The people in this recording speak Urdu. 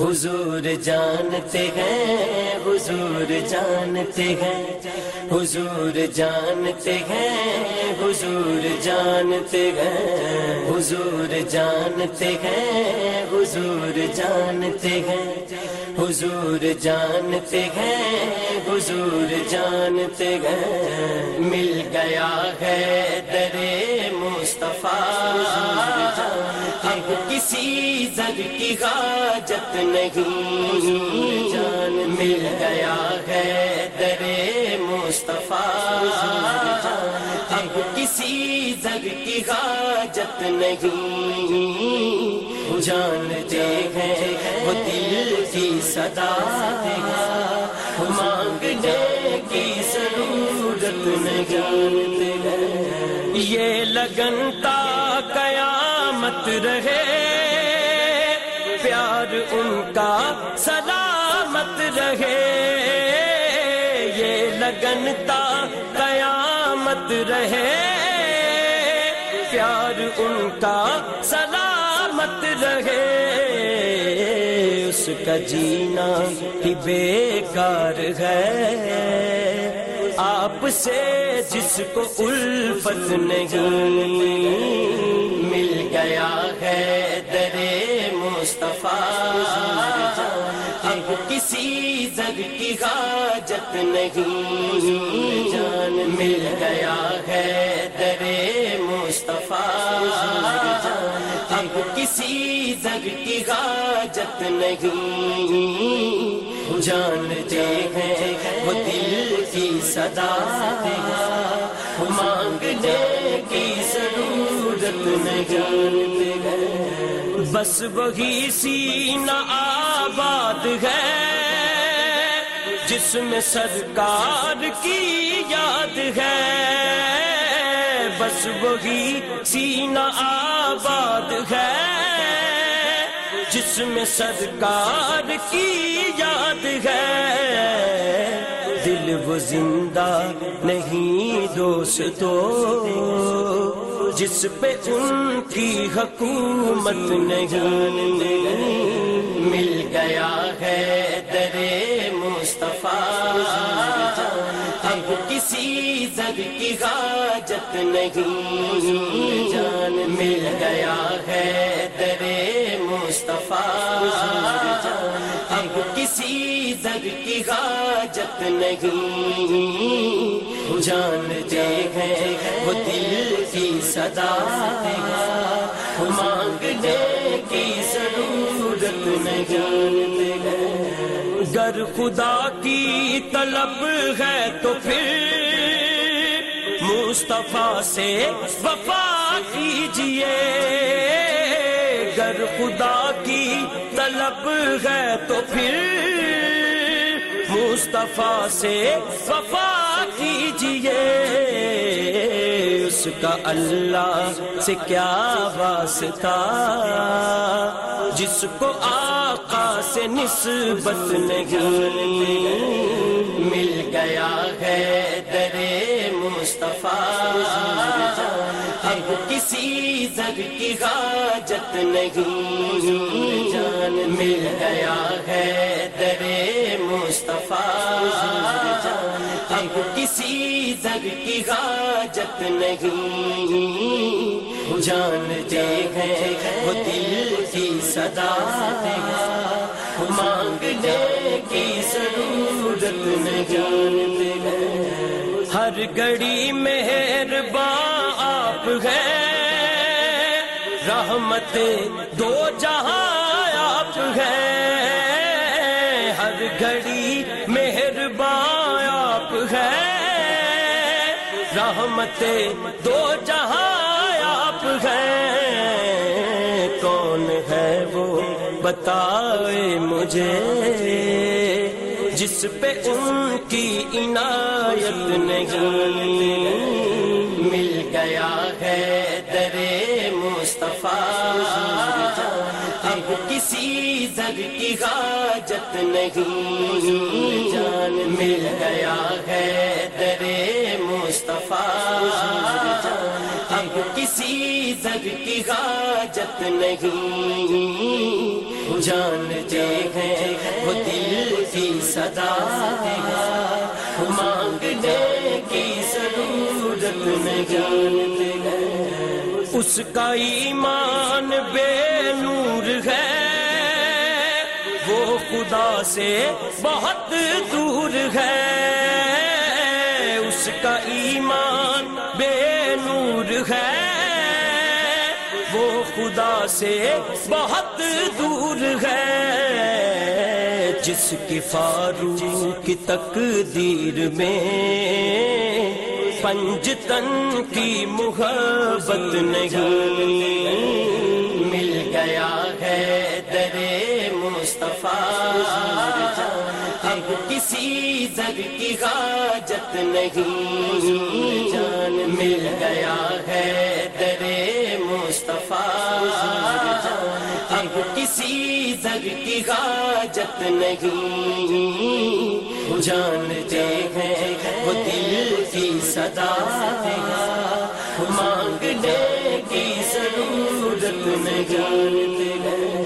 حضور جانتے ہیں، حضور جانتے ہیں، حضور جانتے ہیں، حضور جانتے ہیں، حضور جانتے ہیں، حضور جانتے ہیں، حضور جانتے ہیں، حضور جانتے ہیں، مل گیا ہے درے مصطفیٰ۔ کسی کی حاجت نہیں۔ جان مل گیا ہے درے مصطفیٰ۔ اب کسی زگ کی حاجت نہیں۔ جانتے ہیں وہ دل کی صدا۔ مانگنے کی ضرورت نہیں۔ یہ لگنتا قیامت رہے۔ پیار ان کا سلامت رہے، یہ لگنتا قیامت رہے۔ پیار ان کا سلامت رہے، اس کا جینا ہی بیکار ہے۔ آپ سے جس کو الفت نہیں مل گیا ہے مصطفیٰ اب کسی زگ کی حاجت نہیں۔ جان مل گیا ہے درے مصطفیٰ۔ اب کسی زگ کی حاجت نہیں۔ جانتے ہیں وہ دل کی صدا۔ مانگنے کی ضرورت نہیں۔ جانتے ہیں بس وہی سینہ آباد ہے، جس میں سرکار کی یاد ہے۔ بس وہی سینہ آباد ہے، جس میں سرکار کی یاد ہے۔ دل وہ زندہ نہیں، دوستو۔ جس پہ ان کی حکومت نہیں۔ مل گیا ہے درے مصطفیٰ۔ اب کسی زگ کی حاجت نہیں۔ جان مل گیا ہے درے مصطفیٰ۔ کسی کی حاجت نہیں۔ جانتے ہیں وہ دل کی صدا مانگنے کی ضرورت نہیں۔ گر خدا کی طلب ہے تو پھر مصطفیٰ سے وفا کیجیے۔ گر خدا کی طلب ہے تو پھر مصطفیٰ سے وفا کیجیے۔ اس کا اللہ سے کیا واسطہ۔ جس کو آقا سے نسبت نہیں مل گیا ہے درے مصطفیٰ۔ اب کسی زگ کی حاجت نہیں جان مل گیا ہے درے کسی زگ کی حاجت نہیں۔ جانتے ہیں وہ دل کی صدا مانگنے کی ضرورت نہیں۔ ہر گھڑی مہربان آپ ہیں۔ رحمت دو جہاں آپ ہیں۔ ہر گھڑی مہربان رحمت دو جہاں آپ ہیں، کون ہے وہ بتائے مجھے؟ جس پہ ان کی عنایت نہیں مل گیا ہے درے مصطفیٰ۔ اب کسی زگ کی حاجت نہیں، جان مل گیا ہے درے مصطفیٰ۔ اب کسی زگ کی حاجت نہیں جانتے ہیں وہ دل کی صدا۔ مانگنے کی ضرورت نہیں جانتے ہیں اس کا ایمان بے نور ہے۔ وہ خدا سے بہت دور ہے۔ اس کا ایمان بے نور ہے۔ وہ خدا سے بہت دور ہے۔ جس کی فاروق تقدیر میں پنج تن کی محبت نہیں مل گیا ہے۔ مصطفیٰ اب کسی در کی حاجت نہیں۔ جان مل گیا ہے درے مصطفیٰ۔ اب کسی در کی حاجت نہیں۔ جانتے ہیں وہ دل کی صدا۔ مانگنے کی ضرورت نہیں۔ جانتے ہیں